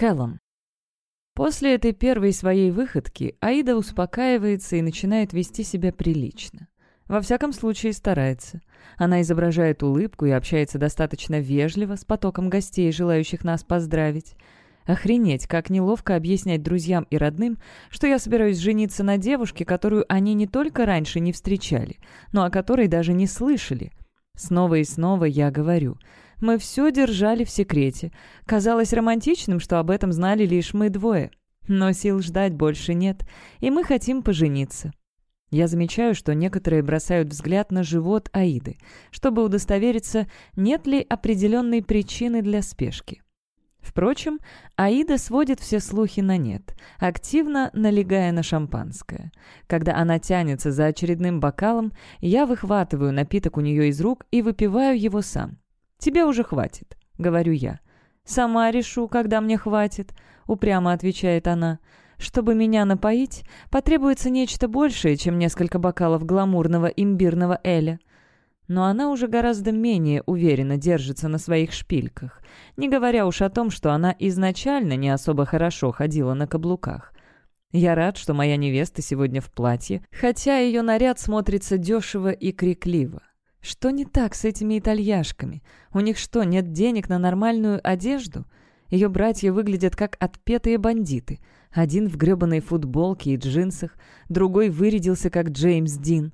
Кэллом. После этой первой своей выходки Аида успокаивается и начинает вести себя прилично. Во всяком случае старается. Она изображает улыбку и общается достаточно вежливо с потоком гостей, желающих нас поздравить. Охренеть, как неловко объяснять друзьям и родным, что я собираюсь жениться на девушке, которую они не только раньше не встречали, но о которой даже не слышали. Снова и снова я говорю. Мы все держали в секрете. Казалось романтичным, что об этом знали лишь мы двое. Но сил ждать больше нет, и мы хотим пожениться. Я замечаю, что некоторые бросают взгляд на живот Аиды, чтобы удостовериться, нет ли определенной причины для спешки. Впрочем, Аида сводит все слухи на нет, активно налегая на шампанское. Когда она тянется за очередным бокалом, я выхватываю напиток у нее из рук и выпиваю его сам. «Тебе уже хватит», — говорю я. «Сама решу, когда мне хватит», — упрямо отвечает она. Чтобы меня напоить, потребуется нечто большее, чем несколько бокалов гламурного имбирного эля. Но она уже гораздо менее уверенно держится на своих шпильках, не говоря уж о том, что она изначально не особо хорошо ходила на каблуках. Я рад, что моя невеста сегодня в платье, хотя ее наряд смотрится дешево и крикливо. Что не так с этими итальяшками? У них что, нет денег на нормальную одежду? Ее братья выглядят как отпетые бандиты — один в гребаной футболке и джинсах, другой вырядился как Джеймс Дин.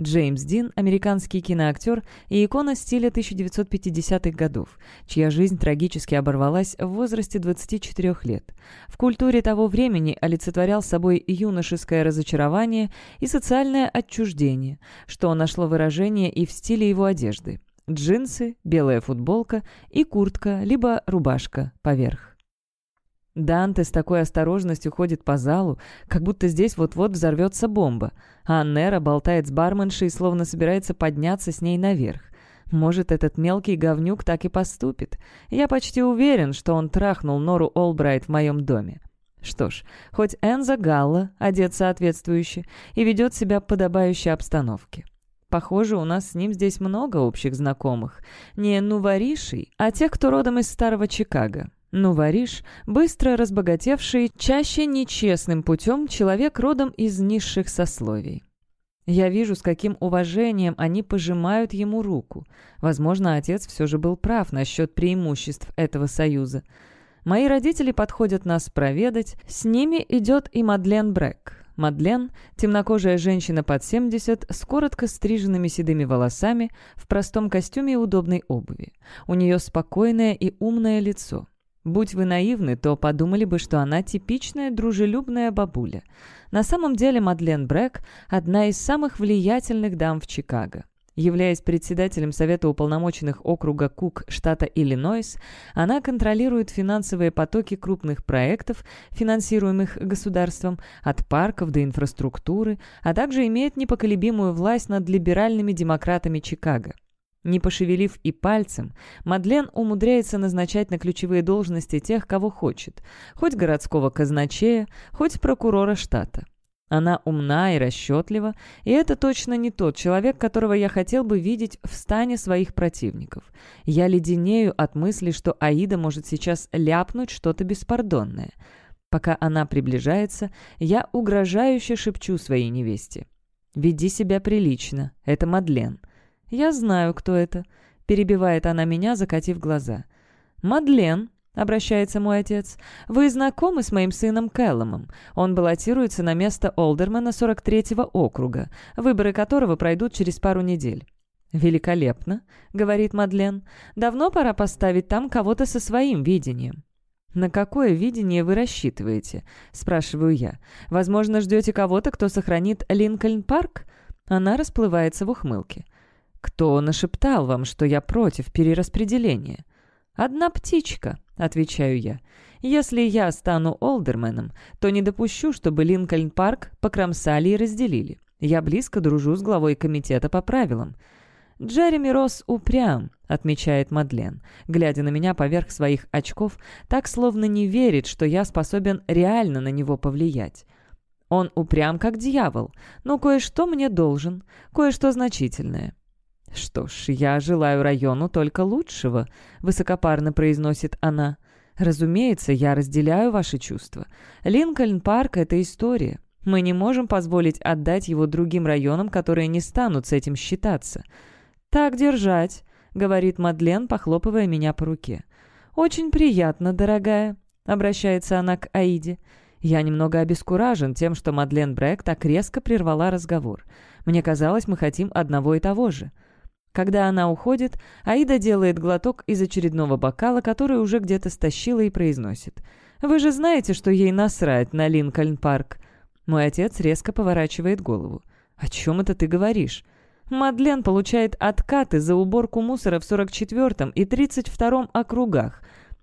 Джеймс Дин – американский киноактер и икона стиля 1950-х годов, чья жизнь трагически оборвалась в возрасте 24 лет. В культуре того времени олицетворял собой юношеское разочарование и социальное отчуждение, что нашло выражение и в стиле его одежды – джинсы, белая футболка и куртка, либо рубашка поверх. Данте с такой осторожностью ходит по залу, как будто здесь вот-вот взорвется бомба, а Нера болтает с барменшей, словно собирается подняться с ней наверх. Может, этот мелкий говнюк так и поступит. Я почти уверен, что он трахнул Нору Олбрайт в моем доме. Что ж, хоть Энза Галла одет соответствующе и ведет себя подобающей обстановке. Похоже, у нас с ним здесь много общих знакомых. Не нуваришей, а тех, кто родом из старого Чикаго. Ну, Вариш, быстро разбогатевший, чаще нечестным путем человек родом из низших сословий. Я вижу, с каким уважением они пожимают ему руку. Возможно, отец все же был прав насчет преимуществ этого союза. Мои родители подходят нас проведать, с ними идет и Мадлен Брэк. Мадлен – темнокожая женщина под 70 с коротко стриженными седыми волосами, в простом костюме и удобной обуви. У нее спокойное и умное лицо. Будь вы наивны, то подумали бы, что она типичная дружелюбная бабуля. На самом деле Мадлен Брэк – одна из самых влиятельных дам в Чикаго. Являясь председателем Совета уполномоченных округа Кук штата Иллинойс, она контролирует финансовые потоки крупных проектов, финансируемых государством, от парков до инфраструктуры, а также имеет непоколебимую власть над либеральными демократами Чикаго. Не пошевелив и пальцем, Мадлен умудряется назначать на ключевые должности тех, кого хочет, хоть городского казначея, хоть прокурора штата. Она умна и расчетлива, и это точно не тот человек, которого я хотел бы видеть в стане своих противников. Я леденею от мысли, что Аида может сейчас ляпнуть что-то беспардонное. Пока она приближается, я угрожающе шепчу своей невесте. «Веди себя прилично, это Мадлен». «Я знаю, кто это», — перебивает она меня, закатив глаза. «Мадлен», — обращается мой отец, — «вы знакомы с моим сыном Кэлломом? Он баллотируется на место Олдермана 43-го округа, выборы которого пройдут через пару недель». «Великолепно», — говорит Мадлен. «Давно пора поставить там кого-то со своим видением». «На какое видение вы рассчитываете?» — спрашиваю я. «Возможно, ждете кого-то, кто сохранит Линкольн-парк?» Она расплывается в ухмылке. «Кто нашептал вам, что я против перераспределения?» «Одна птичка», — отвечаю я. «Если я стану олдерменом, то не допущу, чтобы Линкольн-парк покромсали и разделили. Я близко дружу с главой комитета по правилам». «Джереми Росс упрям», — отмечает Мадлен, глядя на меня поверх своих очков, так словно не верит, что я способен реально на него повлиять. Он упрям, как дьявол, но кое-что мне должен, кое-что значительное. «Что ж, я желаю району только лучшего», — высокопарно произносит она. Разумеется, я разделяю ваши чувства. Линкольн-парк — это история. Мы не можем позволить отдать его другим районам, которые не станут с этим считаться. «Так держать», — говорит Мадлен, похлопывая меня по руке. «Очень приятно, дорогая», — обращается она к Аиде. Я немного обескуражен тем, что Мадлен Брэк так резко прервала разговор. Мне казалось, мы хотим одного и того же. Когда она уходит, Аида делает глоток из очередного бокала, который уже где-то стащила и произносит. «Вы же знаете, что ей насрать на Линкольн-парк?» Мой отец резко поворачивает голову. «О чем это ты говоришь?» Мадлен получает откаты за уборку мусора в 44-м и 32-м округах,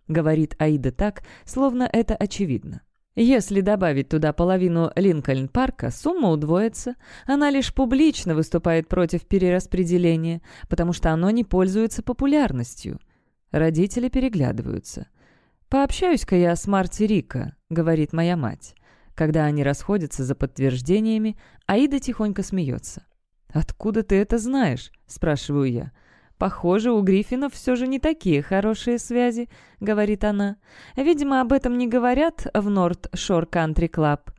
говорит Аида так, словно это очевидно. Если добавить туда половину Линкольн-парка, сумма удвоится. Она лишь публично выступает против перераспределения, потому что оно не пользуется популярностью. Родители переглядываются. «Пообщаюсь-ка я с Марти Рика», — говорит моя мать. Когда они расходятся за подтверждениями, Аида тихонько смеется. «Откуда ты это знаешь?» — спрашиваю я. «Похоже, у Гриффинов все же не такие хорошие связи», — говорит она. «Видимо, об этом не говорят в North Shore Country Club.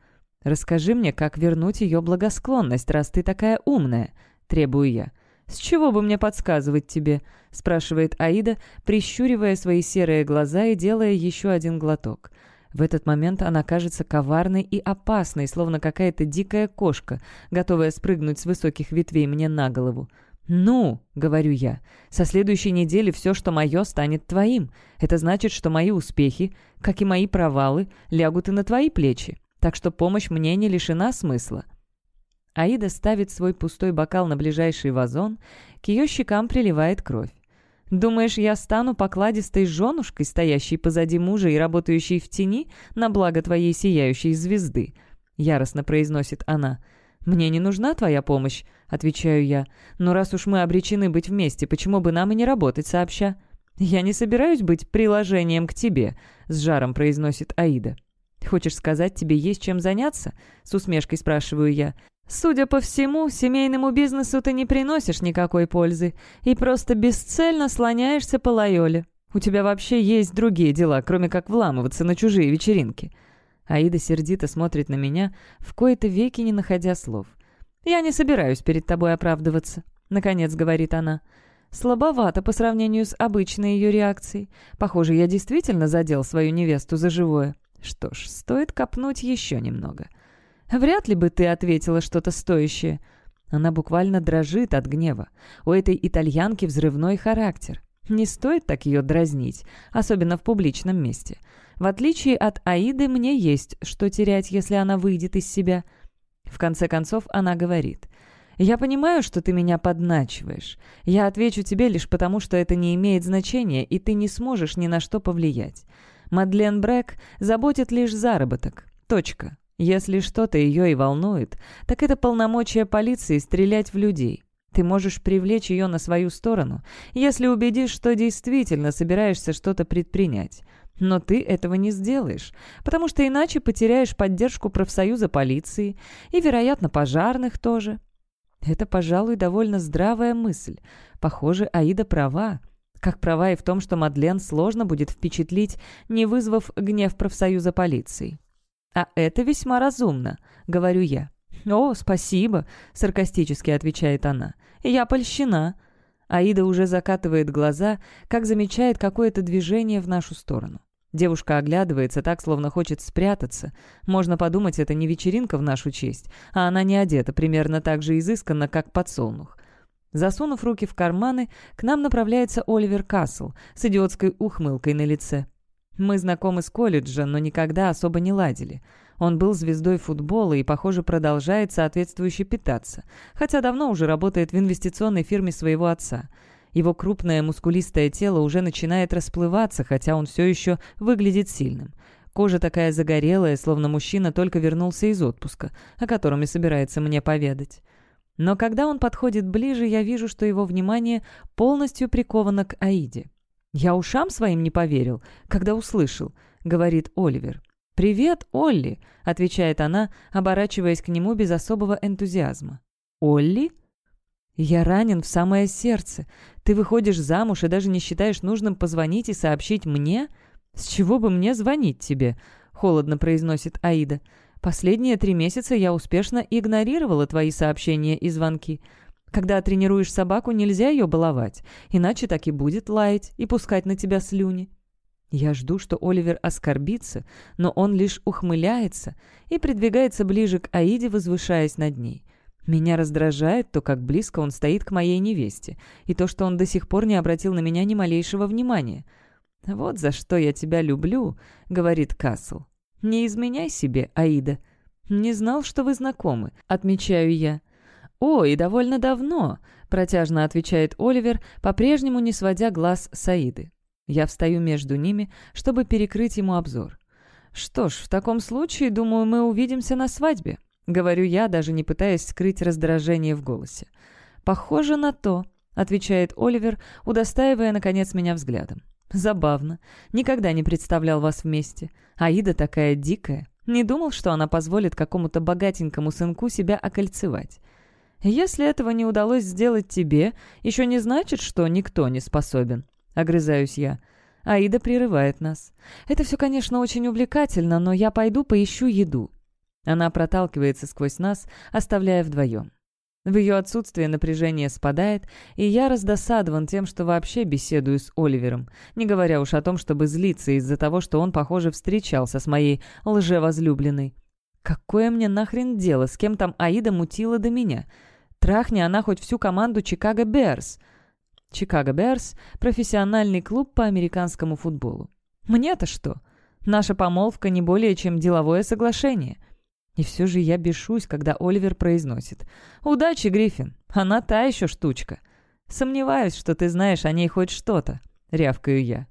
Расскажи мне, как вернуть ее благосклонность, раз ты такая умная», — требую я. «С чего бы мне подсказывать тебе?» — спрашивает Аида, прищуривая свои серые глаза и делая еще один глоток. В этот момент она кажется коварной и опасной, словно какая-то дикая кошка, готовая спрыгнуть с высоких ветвей мне на голову. «Ну», — говорю я, — «со следующей недели все, что мое, станет твоим. Это значит, что мои успехи, как и мои провалы, лягут и на твои плечи. Так что помощь мне не лишена смысла». Аида ставит свой пустой бокал на ближайший вазон, к ее щекам приливает кровь. Думаешь, я стану покладистой женушкой, стоящей позади мужа и работающей в тени на благо твоей сияющей звезды?» — яростно произносит она. «Мне не нужна твоя помощь», — отвечаю я. «Но раз уж мы обречены быть вместе, почему бы нам и не работать сообща?» «Я не собираюсь быть приложением к тебе», — с жаром произносит Аида. «Хочешь сказать, тебе есть чем заняться?» — с усмешкой спрашиваю я. Судя по всему, семейному бизнесу ты не приносишь никакой пользы и просто бесцельно слоняешься по Лайоле. У тебя вообще есть другие дела, кроме как вламываться на чужие вечеринки». Аида сердито смотрит на меня, в кои-то веки не находя слов. «Я не собираюсь перед тобой оправдываться», — наконец говорит она. Слабовато по сравнению с обычной ее реакцией. Похоже, я действительно задел свою невесту за живое. Что ж, стоит копнуть еще немного. Вряд ли бы ты ответила что-то стоящее». Она буквально дрожит от гнева. У этой итальянки взрывной характер. Не стоит так ее дразнить, особенно в публичном месте. В отличие от Аиды, мне есть что терять, если она выйдет из себя. В конце концов, она говорит. «Я понимаю, что ты меня подначиваешь. Я отвечу тебе лишь потому, что это не имеет значения, и ты не сможешь ни на что повлиять. Мадлен Брэк заботит лишь заработок. Точка. Если что-то ее и волнует, так это полномочия полиции стрелять в людей. Ты можешь привлечь ее на свою сторону, если убедишь, что действительно собираешься что-то предпринять. Но ты этого не сделаешь, потому что иначе потеряешь поддержку профсоюза полиции и, вероятно, пожарных тоже. Это, пожалуй, довольно здравая мысль. Похоже, Аида права. Как права и в том, что Мадлен сложно будет впечатлить, не вызвав гнев профсоюза полиции. «А это весьма разумно», — говорю я. «О, спасибо», — саркастически отвечает она. «Я польщена». Аида уже закатывает глаза, как замечает какое-то движение в нашу сторону. Девушка оглядывается так, словно хочет спрятаться. Можно подумать, это не вечеринка в нашу честь, а она не одета примерно так же изысканно, как подсолнух. Засунув руки в карманы, к нам направляется Оливер Касл с идиотской ухмылкой на лице. Мы знакомы с колледжа, но никогда особо не ладили. Он был звездой футбола и, похоже, продолжает соответствующе питаться, хотя давно уже работает в инвестиционной фирме своего отца. Его крупное мускулистое тело уже начинает расплываться, хотя он все еще выглядит сильным. Кожа такая загорелая, словно мужчина только вернулся из отпуска, о котором и собирается мне поведать. Но когда он подходит ближе, я вижу, что его внимание полностью приковано к Аиде. «Я ушам своим не поверил, когда услышал», — говорит Оливер. «Привет, Олли», — отвечает она, оборачиваясь к нему без особого энтузиазма. «Олли?» «Я ранен в самое сердце. Ты выходишь замуж и даже не считаешь нужным позвонить и сообщить мне?» «С чего бы мне звонить тебе?» — холодно произносит Аида. «Последние три месяца я успешно игнорировала твои сообщения и звонки. Когда тренируешь собаку, нельзя ее баловать, иначе так и будет лаять и пускать на тебя слюни. Я жду, что Оливер оскорбится, но он лишь ухмыляется и придвигается ближе к Аиде, возвышаясь над ней. Меня раздражает то, как близко он стоит к моей невесте, и то, что он до сих пор не обратил на меня ни малейшего внимания. «Вот за что я тебя люблю», — говорит Касл. «Не изменяй себе, Аида». «Не знал, что вы знакомы», — отмечаю я. «О, и довольно давно», — протяжно отвечает Оливер, по-прежнему не сводя глаз с Аиды. Я встаю между ними, чтобы перекрыть ему обзор. «Что ж, в таком случае, думаю, мы увидимся на свадьбе», — говорю я, даже не пытаясь скрыть раздражение в голосе. «Похоже на то», — отвечает Оливер, удостаивая, наконец, меня взглядом. «Забавно. Никогда не представлял вас вместе. Аида такая дикая. Не думал, что она позволит какому-то богатенькому сынку себя окольцевать. «Если этого не удалось сделать тебе, еще не значит, что никто не способен», — огрызаюсь я. Аида прерывает нас. «Это все, конечно, очень увлекательно, но я пойду поищу еду». Она проталкивается сквозь нас, оставляя вдвоем. В ее отсутствие напряжение спадает, и я раздосадован тем, что вообще беседую с Оливером, не говоря уж о том, чтобы злиться из-за того, что он, похоже, встречался с моей лжевозлюбленной. Какое мне нахрен дело, с кем там Аида мутила до меня? Трахни она хоть всю команду Чикаго Берс. Чикаго Берс — профессиональный клуб по американскому футболу. Мне-то что? Наша помолвка не более чем деловое соглашение. И все же я бешусь, когда Оливер произносит. «Удачи, Гриффин! Она та еще штучка!» «Сомневаюсь, что ты знаешь о ней хоть что-то», — рявкаю я.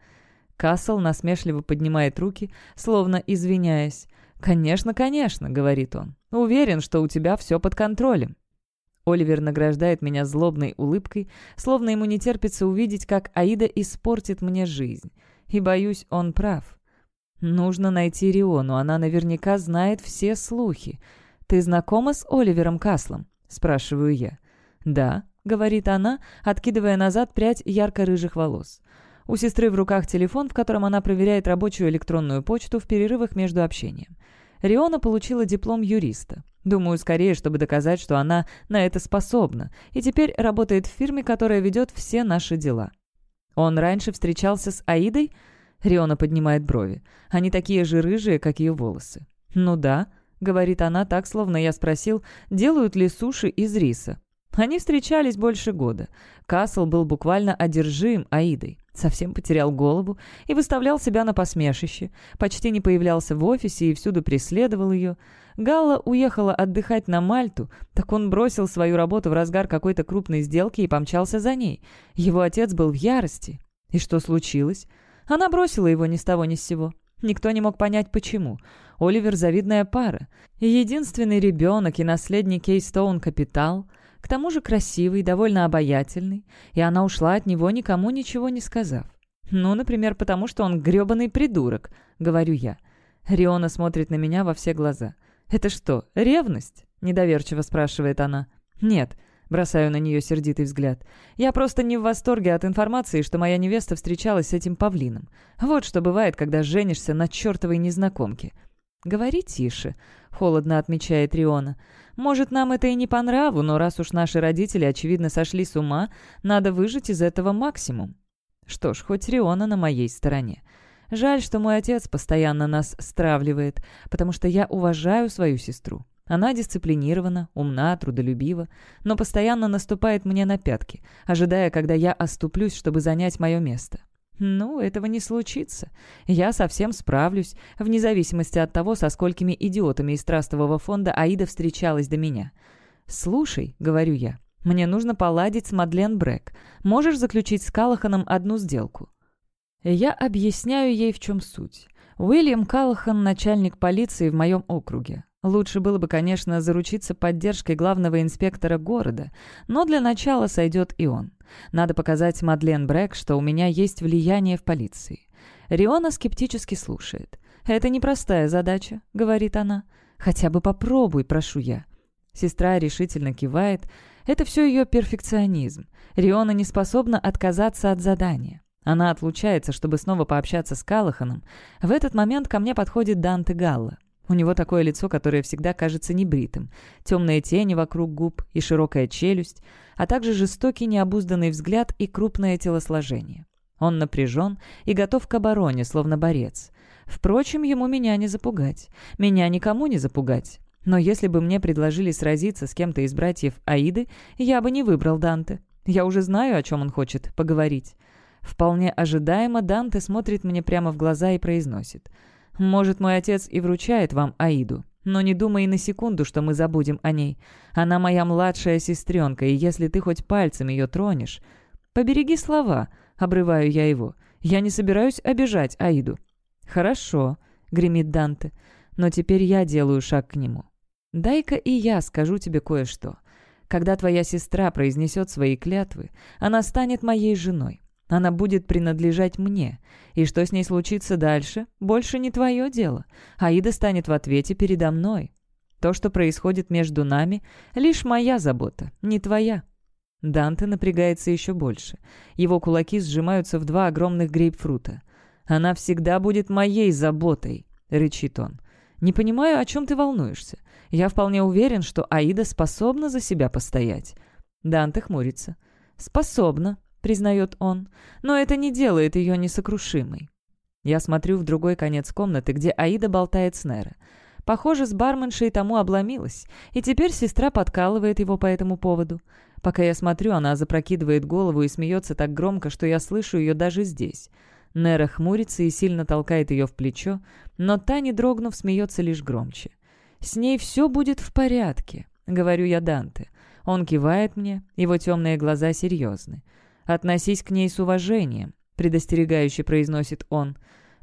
Кассел насмешливо поднимает руки, словно извиняясь. «Конечно, конечно», — говорит он. «Уверен, что у тебя все под контролем». Оливер награждает меня злобной улыбкой, словно ему не терпится увидеть, как Аида испортит мне жизнь. И, боюсь, он прав. Нужно найти Риону, она наверняка знает все слухи. «Ты знакома с Оливером Каслом?» — спрашиваю я. «Да», — говорит она, откидывая назад прядь ярко-рыжих волос. У сестры в руках телефон, в котором она проверяет рабочую электронную почту в перерывах между общением. Риона получила диплом юриста. Думаю, скорее, чтобы доказать, что она на это способна, и теперь работает в фирме, которая ведет все наши дела. Он раньше встречался с Аидой? Риона поднимает брови. Они такие же рыжие, как ее волосы. «Ну да», — говорит она так, словно я спросил, делают ли суши из риса. Они встречались больше года. Касл был буквально одержим Аидой. Совсем потерял голову и выставлял себя на посмешище. Почти не появлялся в офисе и всюду преследовал ее. Галла уехала отдыхать на Мальту, так он бросил свою работу в разгар какой-то крупной сделки и помчался за ней. Его отец был в ярости. И что случилось? Она бросила его ни с того ни с сего. Никто не мог понять, почему. Оливер – завидная пара. Единственный ребенок и наследник Кейстоун Капитал – к тому же красивый, довольно обаятельный, и она ушла от него, никому ничего не сказав. «Ну, например, потому что он грёбаный придурок», — говорю я. Риона смотрит на меня во все глаза. «Это что, ревность?» — недоверчиво спрашивает она. «Нет», — бросаю на нее сердитый взгляд. «Я просто не в восторге от информации, что моя невеста встречалась с этим павлином. Вот что бывает, когда женишься на чертовой незнакомке». «Говори тише», — холодно отмечает Риона. Может, нам это и не по нраву, но раз уж наши родители, очевидно, сошли с ума, надо выжить из этого максимум. Что ж, хоть Риона на моей стороне. Жаль, что мой отец постоянно нас стравливает, потому что я уважаю свою сестру. Она дисциплинирована, умна, трудолюбива, но постоянно наступает мне на пятки, ожидая, когда я оступлюсь, чтобы занять мое место. «Ну, этого не случится. Я совсем справлюсь, вне зависимости от того, со сколькими идиотами из трастового фонда Аида встречалась до меня. «Слушай», — говорю я, — «мне нужно поладить с Мадлен Брэк. Можешь заключить с Калаханом одну сделку?» Я объясняю ей, в чем суть. Уильям Калахан — начальник полиции в моем округе. Лучше было бы, конечно, заручиться поддержкой главного инспектора города, но для начала сойдет и он. Надо показать Мадлен Брэк, что у меня есть влияние в полиции. Риона скептически слушает. «Это непростая задача», — говорит она. «Хотя бы попробуй, прошу я». Сестра решительно кивает. Это все ее перфекционизм. Риона не способна отказаться от задания. Она отлучается, чтобы снова пообщаться с Калаханом. В этот момент ко мне подходит Данте Галла. У него такое лицо, которое всегда кажется небритым, темные тени вокруг губ и широкая челюсть, а также жестокий необузданный взгляд и крупное телосложение. Он напряжен и готов к обороне, словно борец. Впрочем, ему меня не запугать. Меня никому не запугать. Но если бы мне предложили сразиться с кем-то из братьев Аиды, я бы не выбрал Данте. Я уже знаю, о чем он хочет поговорить. Вполне ожидаемо Данте смотрит мне прямо в глаза и произносит. «Может, мой отец и вручает вам Аиду, но не думай и на секунду, что мы забудем о ней. Она моя младшая сестренка, и если ты хоть пальцем ее тронешь...» «Побереги слова», — обрываю я его. «Я не собираюсь обижать Аиду». «Хорошо», — гремит Данте, — «но теперь я делаю шаг к нему. Дай-ка и я скажу тебе кое-что. Когда твоя сестра произнесет свои клятвы, она станет моей женой. Она будет принадлежать мне. И что с ней случится дальше, больше не твое дело. Аида станет в ответе передо мной. То, что происходит между нами, лишь моя забота, не твоя». Данте напрягается еще больше. Его кулаки сжимаются в два огромных грейпфрута. «Она всегда будет моей заботой», — рычит он. «Не понимаю, о чем ты волнуешься. Я вполне уверен, что Аида способна за себя постоять». Данте хмурится. «Способна», — признает он, — «но это не делает ее несокрушимой». Я смотрю в другой конец комнаты, где Аида болтает с Неро. Похоже, с барменшей тому обломилась, и теперь сестра подкалывает его по этому поводу. Пока я смотрю, она запрокидывает голову и смеется так громко, что я слышу ее даже здесь. Нера хмурится и сильно толкает ее в плечо, но та, не дрогнув, смеется лишь громче. «С ней все будет в порядке», — говорю я Данте. Он кивает мне, его темные глаза серьезны. «Относись к ней с уважением», — предостерегающе произносит он.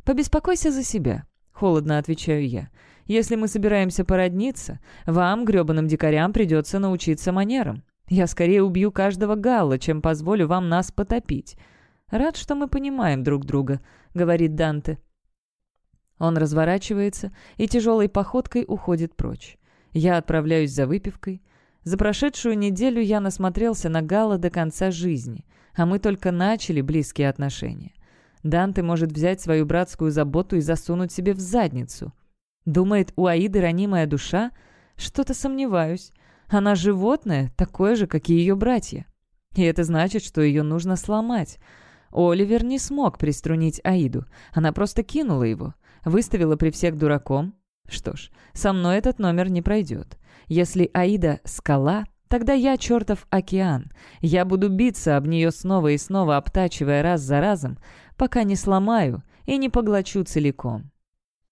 «Побеспокойся за себя», — холодно отвечаю я. «Если мы собираемся породниться, вам, гребаным дикарям, придется научиться манерам. Я скорее убью каждого галла, чем позволю вам нас потопить». «Рад, что мы понимаем друг друга», — говорит Данте. Он разворачивается и тяжелой походкой уходит прочь. Я отправляюсь за выпивкой. За прошедшую неделю я насмотрелся на Гала до конца жизни, а мы только начали близкие отношения. Данте может взять свою братскую заботу и засунуть себе в задницу. Думает, у Аиды ранимая душа? Что-то сомневаюсь. Она животное, такое же, как и ее братья. И это значит, что ее нужно сломать. Оливер не смог приструнить Аиду. Она просто кинула его. Выставила при всех дураком. Что ж, со мной этот номер не пройдет. Если Аида — скала, тогда я чертов океан. Я буду биться об нее снова и снова, обтачивая раз за разом, пока не сломаю и не поглочу целиком.